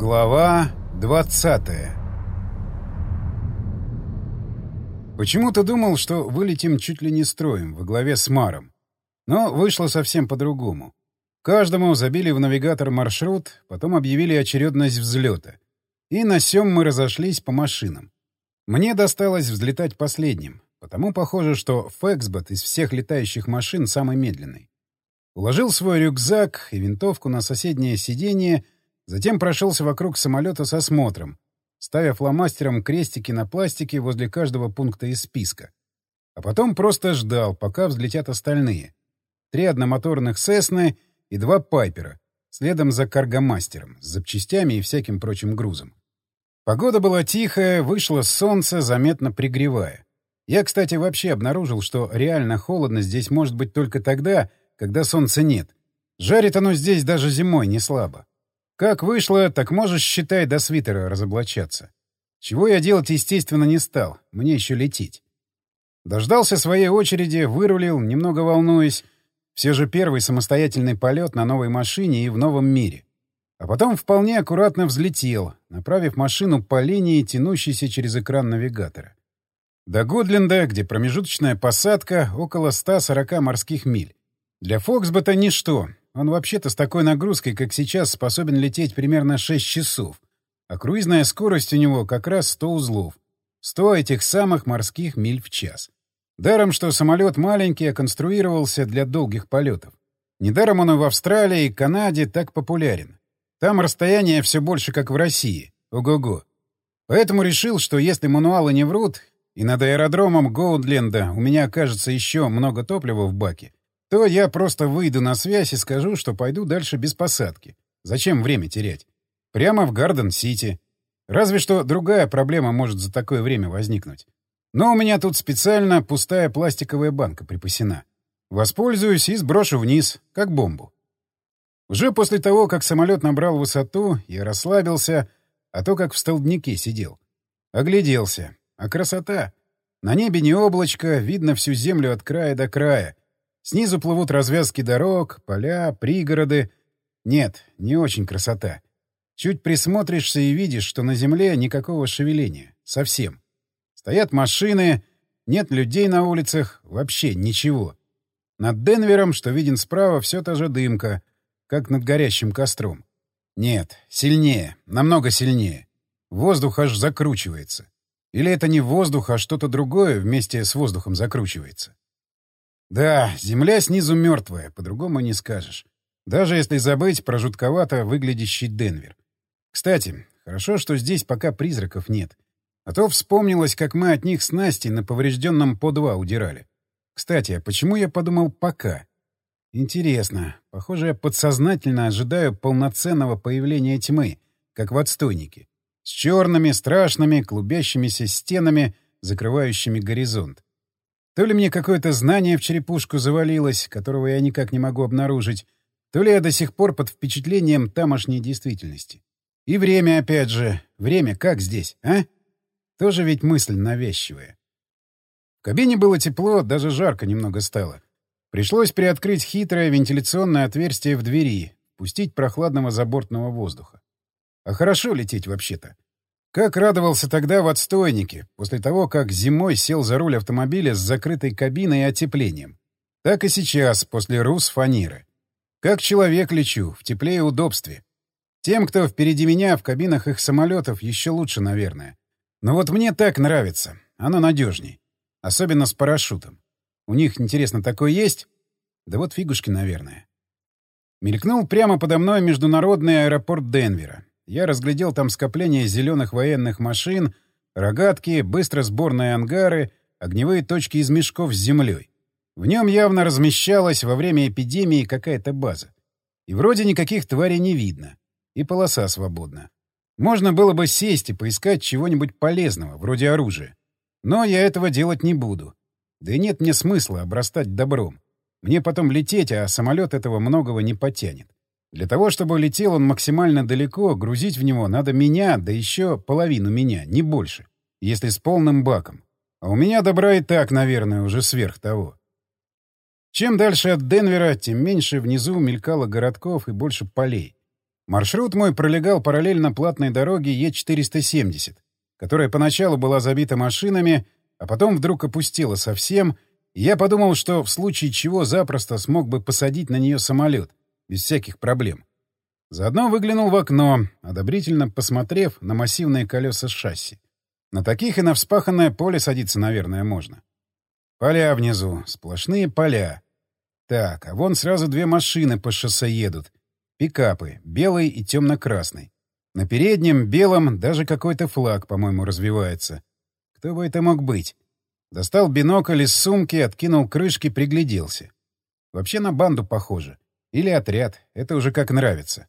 Глава 20 Почему-то думал, что вылетим чуть ли не строем во главе с Маром. Но вышло совсем по-другому. Каждому забили в навигатор маршрут, потом объявили очередность взлета. И на сём мы разошлись по машинам. Мне досталось взлетать последним, потому похоже, что Фэксбот из всех летающих машин самый медленный. Уложил свой рюкзак и винтовку на соседнее сиденье, затем прошелся вокруг самолета с осмотром, ставя фломастером крестики на пластике возле каждого пункта из списка. А потом просто ждал, пока взлетят остальные. Три одномоторных «Сесны» и два «Пайпера», следом за каргомастером, с запчастями и всяким прочим грузом. Погода была тихая, вышло солнце, заметно пригревая. Я, кстати, вообще обнаружил, что реально холодно здесь может быть только тогда, когда солнца нет. Жарит оно здесь даже зимой не слабо. Как вышло, так можешь, считай, до свитера разоблачаться. Чего я делать, естественно, не стал. Мне еще лететь. Дождался своей очереди, вырулил, немного волнуясь. Все же первый самостоятельный полет на новой машине и в новом мире. А потом вполне аккуратно взлетел, направив машину по линии, тянущейся через экран навигатора. До Годленда, где промежуточная посадка, около 140 морских миль. Для Фоксбота ничто. Он вообще-то с такой нагрузкой, как сейчас, способен лететь примерно 6 часов. А круизная скорость у него как раз 100 узлов. 100 этих самых морских миль в час. Даром, что самолет маленький, а конструировался для долгих полетов. Недаром он и в Австралии, и Канаде так популярен. Там расстояние все больше, как в России. Ого-го. Поэтому решил, что если мануалы не врут, и над аэродромом Гоудленда у меня окажется еще много топлива в баке, то я просто выйду на связь и скажу, что пойду дальше без посадки. Зачем время терять? Прямо в Гарден-Сити. Разве что другая проблема может за такое время возникнуть. Но у меня тут специально пустая пластиковая банка припасена. Воспользуюсь и сброшу вниз, как бомбу. Уже после того, как самолет набрал высоту, я расслабился, а то как в столбнике сидел. Огляделся. А красота! На небе не облачко, видно всю землю от края до края. Снизу плывут развязки дорог, поля, пригороды. Нет, не очень красота. Чуть присмотришься и видишь, что на земле никакого шевеления. Совсем. Стоят машины, нет людей на улицах, вообще ничего. Над Денвером, что виден справа, все та же дымка, как над горящим костром. Нет, сильнее, намного сильнее. Воздух аж закручивается. Или это не воздух, а что-то другое вместе с воздухом закручивается. Да, земля снизу мертвая, по-другому не скажешь. Даже если забыть про жутковато выглядящий Денвер. Кстати, хорошо, что здесь пока призраков нет. А то вспомнилось, как мы от них с Настей на поврежденном по два удирали. Кстати, а почему я подумал «пока»? Интересно. Похоже, я подсознательно ожидаю полноценного появления тьмы, как в отстойнике. С черными, страшными, клубящимися стенами, закрывающими горизонт. То ли мне какое-то знание в черепушку завалилось, которого я никак не могу обнаружить, то ли я до сих пор под впечатлением тамошней действительности. И время, опять же. Время как здесь, а? Тоже ведь мысль навязчивая. В кабине было тепло, даже жарко немного стало. Пришлось приоткрыть хитрое вентиляционное отверстие в двери, пустить прохладного забортного воздуха. А хорошо лететь вообще-то. Как радовался тогда в отстойнике, после того, как зимой сел за руль автомобиля с закрытой кабиной и отеплением. Так и сейчас, после Рус-фанеры. Как человек лечу, в тепле и удобстве. Тем, кто впереди меня, в кабинах их самолетов, еще лучше, наверное. Но вот мне так нравится. Оно надежней. Особенно с парашютом. У них, интересно, такое есть? Да вот фигушки, наверное. Мелькнул прямо подо мной международный аэропорт Денвера. Я разглядел там скопление зеленых военных машин, рогатки, быстро сборные ангары, огневые точки из мешков с землей. В нем явно размещалась во время эпидемии какая-то база. И вроде никаких тварей не видно. И полоса свободна. Можно было бы сесть и поискать чего-нибудь полезного, вроде оружия. Но я этого делать не буду. Да и нет мне смысла обрастать добром. Мне потом лететь, а самолет этого многого не потянет. Для того, чтобы летел он максимально далеко, грузить в него надо меня, да еще половину меня, не больше, если с полным баком. А у меня добра и так, наверное, уже сверх того. Чем дальше от Денвера, тем меньше внизу мелькало городков и больше полей. Маршрут мой пролегал параллельно платной дороге Е470, которая поначалу была забита машинами, а потом вдруг опустела совсем, и я подумал, что в случае чего запросто смог бы посадить на нее самолет, без всяких проблем. Заодно выглянул в окно, одобрительно посмотрев на массивные колеса шасси. На таких и на вспаханное поле садиться, наверное, можно. Поля внизу, сплошные поля. Так, а вон сразу две машины по шоссе едут — Пикапы, белый и темно-красный. На переднем, белом, даже какой-то флаг, по-моему, развивается. Кто бы это мог быть? Достал бинокль из сумки, откинул крышки, пригляделся. Вообще на банду похоже. Или отряд. Это уже как нравится.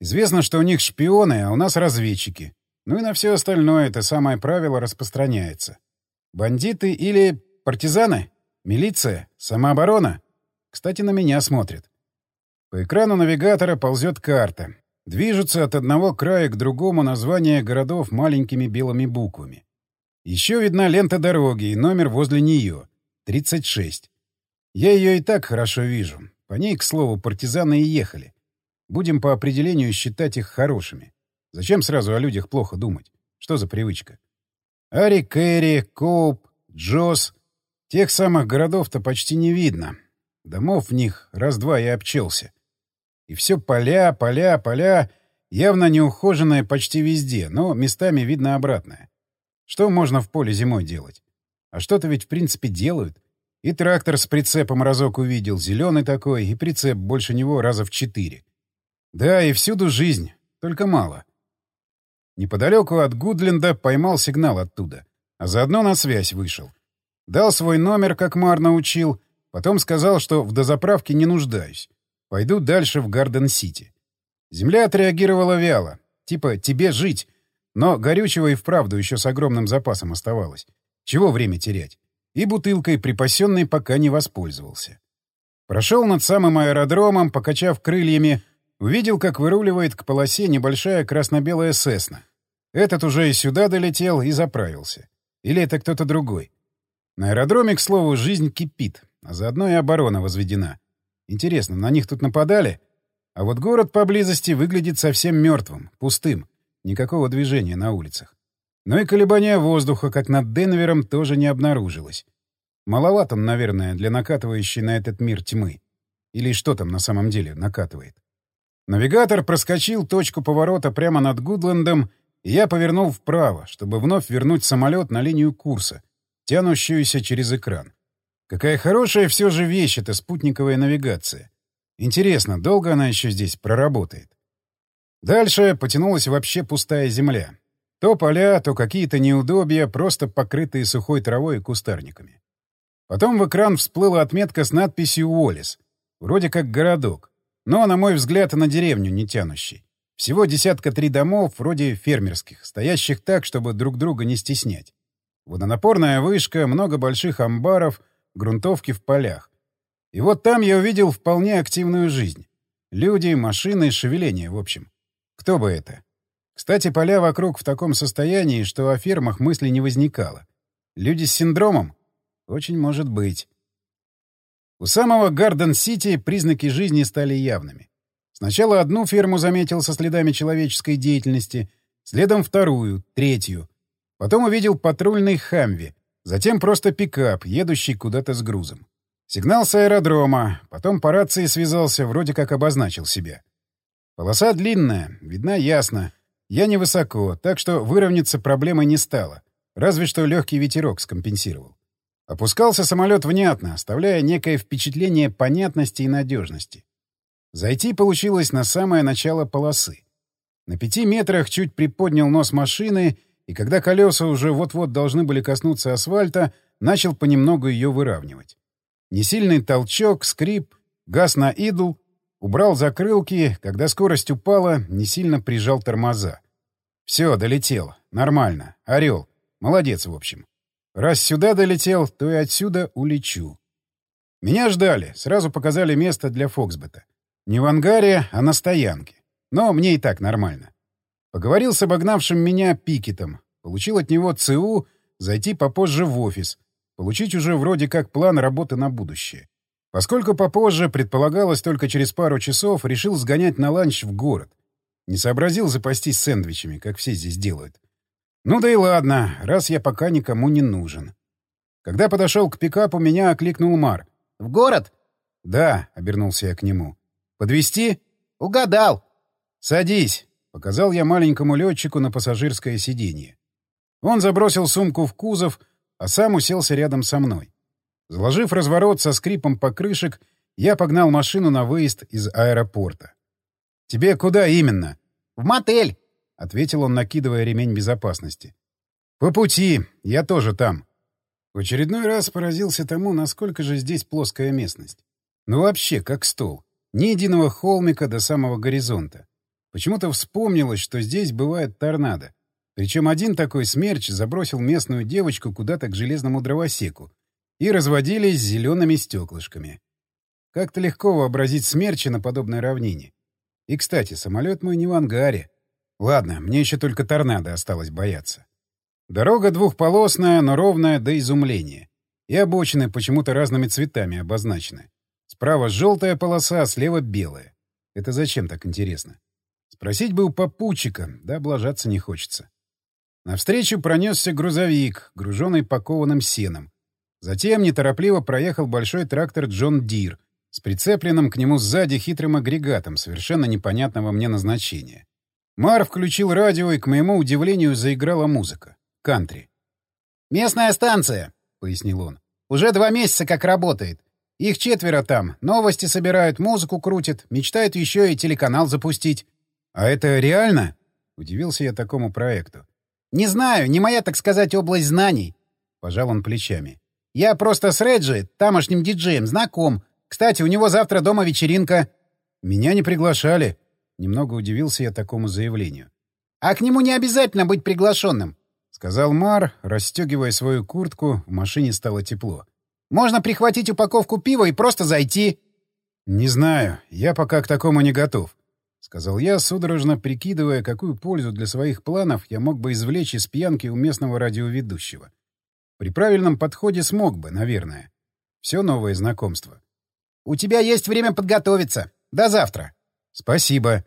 Известно, что у них шпионы, а у нас разведчики. Ну и на все остальное это самое правило распространяется. Бандиты или партизаны? Милиция? Самооборона? Кстати, на меня смотрят. По экрану навигатора ползет карта. Движутся от одного края к другому названия городов маленькими белыми буквами. Еще видна лента дороги и номер возле нее — 36. Я ее и так хорошо вижу. По ней, к слову, партизаны и ехали. Будем по определению считать их хорошими. Зачем сразу о людях плохо думать? Что за привычка? Ари Кэрри, Коуп, Джос. Тех самых городов-то почти не видно. Домов в них раз-два и обчелся. И все поля, поля, поля, явно неухоженное почти везде, но местами видно обратное. Что можно в поле зимой делать? А что-то ведь в принципе делают. И трактор с прицепом разок увидел, зеленый такой, и прицеп больше него раза в четыре. Да, и всюду жизнь, только мало. Неподалеку от Гудленда поймал сигнал оттуда, а заодно на связь вышел. Дал свой номер, как Мар научил, потом сказал, что в дозаправке не нуждаюсь. Пойду дальше в Гарден-Сити. Земля отреагировала вяло. Типа «тебе жить». Но горючего и вправду еще с огромным запасом оставалось. Чего время терять? И бутылкой, припасенной, пока не воспользовался. Прошел над самым аэродромом, покачав крыльями, увидел, как выруливает к полосе небольшая красно-белая «Сесна». Этот уже и сюда долетел и заправился. Или это кто-то другой. На аэродроме, к слову, жизнь кипит, а заодно и оборона возведена. Интересно, на них тут нападали? А вот город поблизости выглядит совсем мертвым, пустым. Никакого движения на улицах. Но и колебания воздуха, как над Денвером, тоже не обнаружилось. Маловат он, наверное, для накатывающей на этот мир тьмы. Или что там на самом деле накатывает. Навигатор проскочил точку поворота прямо над Гудлендом, и я повернул вправо, чтобы вновь вернуть самолет на линию курса, тянущуюся через экран. Какая хорошая все же вещь эта спутниковая навигация. Интересно, долго она еще здесь проработает? Дальше потянулась вообще пустая земля. То поля, то какие-то неудобья, просто покрытые сухой травой и кустарниками. Потом в экран всплыла отметка с надписью «Уоллес». Вроде как городок. Но, на мой взгляд, на деревню не тянущий. Всего десятка три домов, вроде фермерских, стоящих так, чтобы друг друга не стеснять. Водонапорная вышка, много больших амбаров — грунтовки в полях. И вот там я увидел вполне активную жизнь. Люди, машины, шевеление, в общем. Кто бы это? Кстати, поля вокруг в таком состоянии, что о фермах мысли не возникало. Люди с синдромом? Очень может быть. У самого Гарден-Сити признаки жизни стали явными. Сначала одну ферму заметил со следами человеческой деятельности, следом вторую, третью. Потом увидел патрульный «Хамви», Затем просто пикап, едущий куда-то с грузом. Сигнал с аэродрома, потом по рации связался, вроде как обозначил себя. Полоса длинная, видна ясно. Я невысоко, так что выровняться проблемой не стало. Разве что легкий ветерок скомпенсировал. Опускался самолет внятно, оставляя некое впечатление понятности и надежности. Зайти получилось на самое начало полосы. На пяти метрах чуть приподнял нос машины — и когда колеса уже вот-вот должны были коснуться асфальта, начал понемногу ее выравнивать. Несильный толчок, скрип, газ на идл, убрал закрылки, когда скорость упала, не сильно прижал тормоза. Все, долетел. Нормально. Орел. Молодец, в общем. Раз сюда долетел, то и отсюда улечу. Меня ждали, сразу показали место для Фоксбета. Не в ангаре, а на стоянке. Но мне и так нормально. Поговорил с обогнавшим меня Пикетом. Получил от него ЦУ зайти попозже в офис. Получить уже вроде как план работы на будущее. Поскольку попозже предполагалось только через пару часов, решил сгонять на ланч в город. Не сообразил запастись сэндвичами, как все здесь делают. Ну да и ладно, раз я пока никому не нужен. Когда подошел к пикапу, меня окликнул Мар. «В город?» «Да», — обернулся я к нему. «Подвезти?» «Угадал». «Садись», — показал я маленькому летчику на пассажирское сиденье. Он забросил сумку в кузов, а сам уселся рядом со мной. Заложив разворот со скрипом покрышек, я погнал машину на выезд из аэропорта. «Тебе куда именно?» «В мотель», — ответил он, накидывая ремень безопасности. «По пути. Я тоже там». В очередной раз поразился тому, насколько же здесь плоская местность. Ну вообще, как стол. Ни единого холмика до самого горизонта. Почему-то вспомнилось, что здесь бывает торнадо. Причем один такой смерч забросил местную девочку куда-то к железному дровосеку и разводились зелеными стеклышками. Как-то легко вообразить смерчи на подобной равнине. И, кстати, самолет мой не в ангаре. Ладно, мне еще только торнадо осталось бояться. Дорога двухполосная, но ровная до изумления. И обочины почему-то разными цветами обозначены. Справа желтая полоса, а слева белая. Это зачем так интересно? Спросить бы у попутчика, да облажаться не хочется. Навстречу пронесся грузовик, груженный пакованным сеном. Затем неторопливо проехал большой трактор «John Deere» с прицепленным к нему сзади хитрым агрегатом совершенно непонятного мне назначения. Мар включил радио, и, к моему удивлению, заиграла музыка. Кантри. «Местная станция», — пояснил он. «Уже два месяца как работает. Их четверо там. Новости собирают, музыку крутят, мечтают еще и телеканал запустить». «А это реально?» — удивился я такому проекту. «Не знаю, не моя, так сказать, область знаний», — пожал он плечами. «Я просто с Реджи, тамошним диджеем, знаком. Кстати, у него завтра дома вечеринка». «Меня не приглашали». Немного удивился я такому заявлению. «А к нему не обязательно быть приглашенным», — сказал Мар, расстегивая свою куртку, в машине стало тепло. «Можно прихватить упаковку пива и просто зайти». «Не знаю, я пока к такому не готов. — сказал я, судорожно прикидывая, какую пользу для своих планов я мог бы извлечь из пьянки у местного радиоведущего. При правильном подходе смог бы, наверное. Все новое знакомство. «У тебя есть время подготовиться. До завтра». «Спасибо».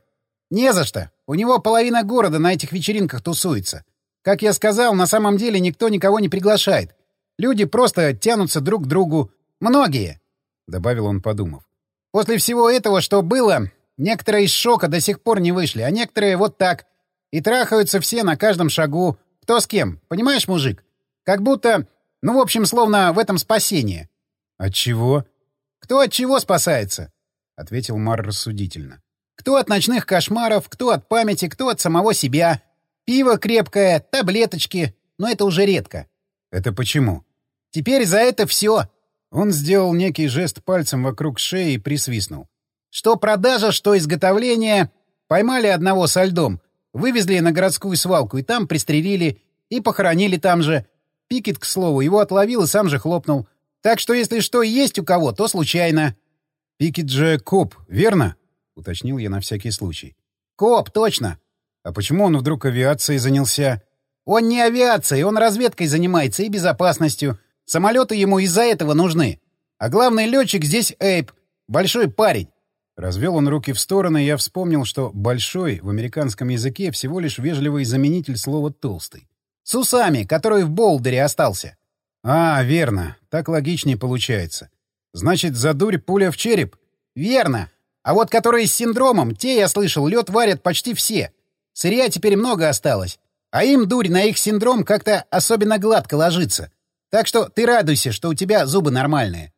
«Не за что. У него половина города на этих вечеринках тусуется. Как я сказал, на самом деле никто никого не приглашает. Люди просто тянутся друг к другу. Многие», — добавил он, подумав. «После всего этого, что было, Некоторые из шока до сих пор не вышли, а некоторые вот так. И трахаются все на каждом шагу. Кто с кем, понимаешь, мужик? Как будто... Ну, в общем, словно в этом спасение. — От чего? — Кто от чего спасается? — ответил Мар рассудительно. — Кто от ночных кошмаров, кто от памяти, кто от самого себя. Пиво крепкое, таблеточки. Но это уже редко. — Это почему? — Теперь за это все. Он сделал некий жест пальцем вокруг шеи и присвистнул. Что продажа, что изготовление. Поймали одного со льдом, вывезли на городскую свалку и там пристрелили, и похоронили там же. Пикет, к слову, его отловил и сам же хлопнул. Так что если что и есть у кого, то случайно. — Пикет же коп, верно? — уточнил я на всякий случай. — Коп, точно. — А почему он вдруг авиацией занялся? — Он не авиацией, он разведкой занимается и безопасностью. Самолеты ему из-за этого нужны. А главный летчик здесь Эйп, большой парень. Развел он руки в стороны, и я вспомнил, что «большой» в американском языке всего лишь вежливый заменитель слова «толстый». «С усами, который в Болдере остался». «А, верно. Так логичнее получается. Значит, за дурь пуля в череп?» «Верно. А вот которые с синдромом, те, я слышал, лед варят почти все. Сырья теперь много осталось. А им дурь на их синдром как-то особенно гладко ложится. Так что ты радуйся, что у тебя зубы нормальные».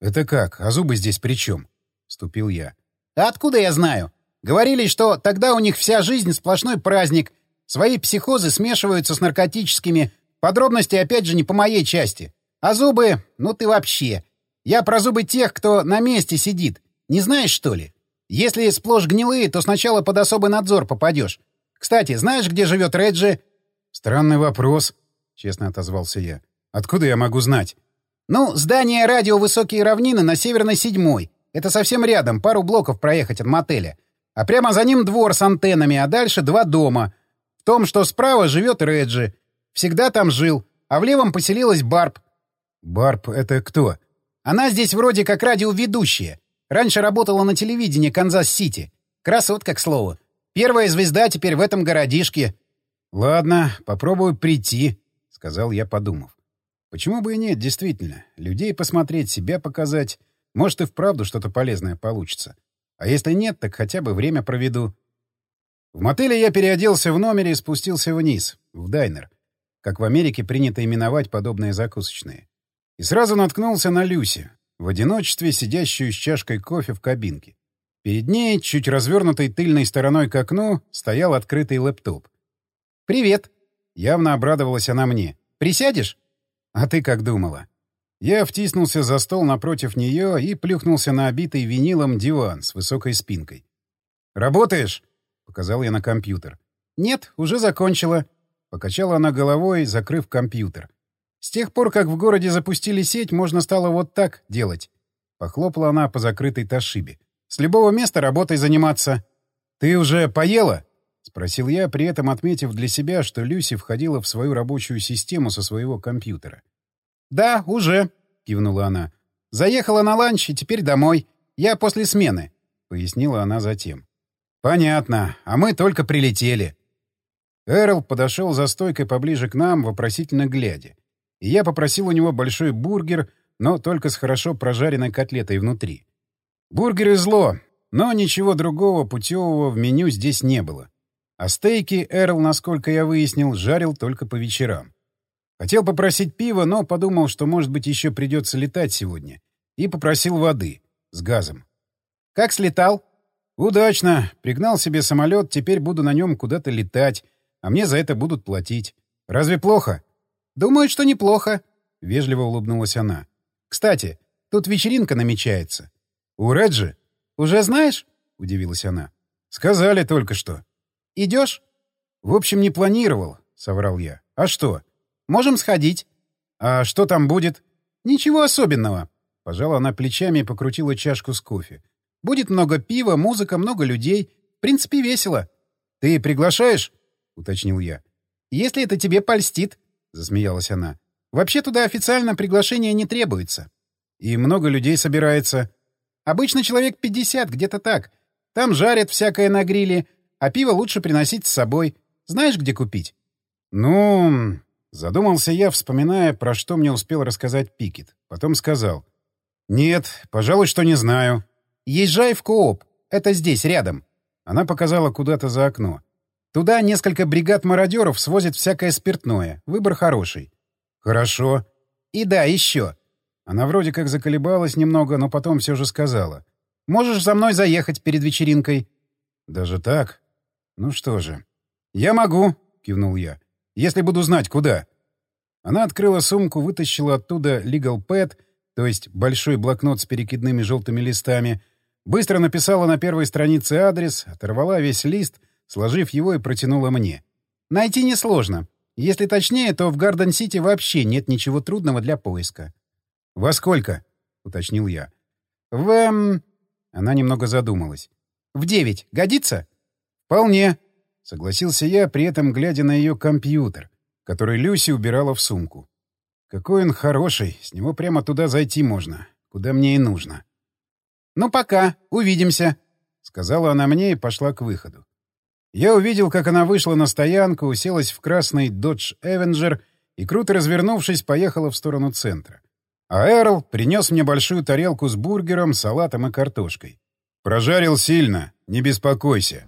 «Это как? А зубы здесь при чем?» — вступил я. А откуда я знаю? Говорили, что тогда у них вся жизнь сплошной праздник. Свои психозы смешиваются с наркотическими. Подробности, опять же, не по моей части. А зубы... Ну ты вообще. Я про зубы тех, кто на месте сидит. Не знаешь, что ли? Если сплошь гнилые, то сначала под особый надзор попадешь. Кстати, знаешь, где живет Реджи? Странный вопрос, — честно отозвался я. Откуда я могу знать? Ну, здание радио «Высокие равнины» на Северной Седьмой. Это совсем рядом, пару блоков проехать от мотеля. А прямо за ним двор с антеннами, а дальше два дома. В том, что справа живет Реджи. Всегда там жил. А в левом поселилась Барб. Барб — это кто? Она здесь вроде как радиоведущая. Раньше работала на телевидении Канзас-Сити. Красотка, к слову. Первая звезда теперь в этом городишке. — Ладно, попробую прийти, — сказал я, подумав. Почему бы и нет, действительно. Людей посмотреть, себя показать. Может, и вправду что-то полезное получится. А если нет, так хотя бы время проведу. В мотеле я переоделся в номере и спустился вниз, в дайнер. Как в Америке принято именовать подобные закусочные. И сразу наткнулся на Люси, в одиночестве сидящую с чашкой кофе в кабинке. Перед ней, чуть развернутой тыльной стороной к окну, стоял открытый лэптоп. «Привет!» — явно обрадовалась она мне. «Присядешь?» «А ты как думала?» Я втиснулся за стол напротив нее и плюхнулся на обитый винилом диван с высокой спинкой. «Работаешь?» — показал я на компьютер. «Нет, уже закончила». Покачала она головой, закрыв компьютер. «С тех пор, как в городе запустили сеть, можно стало вот так делать». Похлопала она по закрытой Тошибе. «С любого места работой заниматься». «Ты уже поела?» — спросил я, при этом отметив для себя, что Люси входила в свою рабочую систему со своего компьютера. «Да, уже», — кивнула она. «Заехала на ланч и теперь домой. Я после смены», — пояснила она затем. «Понятно. А мы только прилетели». Эрл подошел за стойкой поближе к нам, вопросительно глядя. И я попросил у него большой бургер, но только с хорошо прожаренной котлетой внутри. Бургеры зло, но ничего другого путевого в меню здесь не было. А стейки Эрл, насколько я выяснил, жарил только по вечерам. Хотел попросить пива, но подумал, что, может быть, еще придется летать сегодня. И попросил воды. С газом. «Как слетал?» «Удачно. Пригнал себе самолет, теперь буду на нем куда-то летать, а мне за это будут платить. Разве плохо?» «Думаю, что неплохо», — вежливо улыбнулась она. «Кстати, тут вечеринка намечается». «У Реджи?» «Уже знаешь?» — удивилась она. «Сказали только что». «Идешь?» «В общем, не планировал», — соврал я. «А что?» Можем сходить. А что там будет? Ничего особенного. Пожала она плечами и покрутила чашку с кофе. Будет много пива, музыка, много людей. В принципе, весело. Ты приглашаешь? Уточнил я. Если это тебе польстит, засмеялась она. Вообще туда официально приглашение не требуется. И много людей собирается. Обычно человек 50, где-то так. Там жарят всякое на гриле, а пиво лучше приносить с собой. Знаешь, где купить? Ну, Задумался я, вспоминая, про что мне успел рассказать Пикет. Потом сказал. «Нет, пожалуй, что не знаю». «Езжай в Кооп. Это здесь, рядом». Она показала куда-то за окно. «Туда несколько бригад мародеров свозят всякое спиртное. Выбор хороший». «Хорошо». «И да, еще». Она вроде как заколебалась немного, но потом все же сказала. «Можешь за мной заехать перед вечеринкой». «Даже так? Ну что же». «Я могу», — кивнул я если буду знать, куда. Она открыла сумку, вытащила оттуда legal pad, то есть большой блокнот с перекидными желтыми листами, быстро написала на первой странице адрес, оторвала весь лист, сложив его и протянула мне. «Найти несложно. Если точнее, то в Гарден-Сити вообще нет ничего трудного для поиска». «Во сколько?» — уточнил я. «В... Эм...» Она немного задумалась. «В девять. Годится?» «Вполне», Согласился я, при этом глядя на ее компьютер, который Люси убирала в сумку. Какой он хороший, с него прямо туда зайти можно, куда мне и нужно. «Ну пока, увидимся», — сказала она мне и пошла к выходу. Я увидел, как она вышла на стоянку, уселась в красный Dodge Avenger и, круто развернувшись, поехала в сторону центра. А Эрл принес мне большую тарелку с бургером, салатом и картошкой. «Прожарил сильно, не беспокойся»,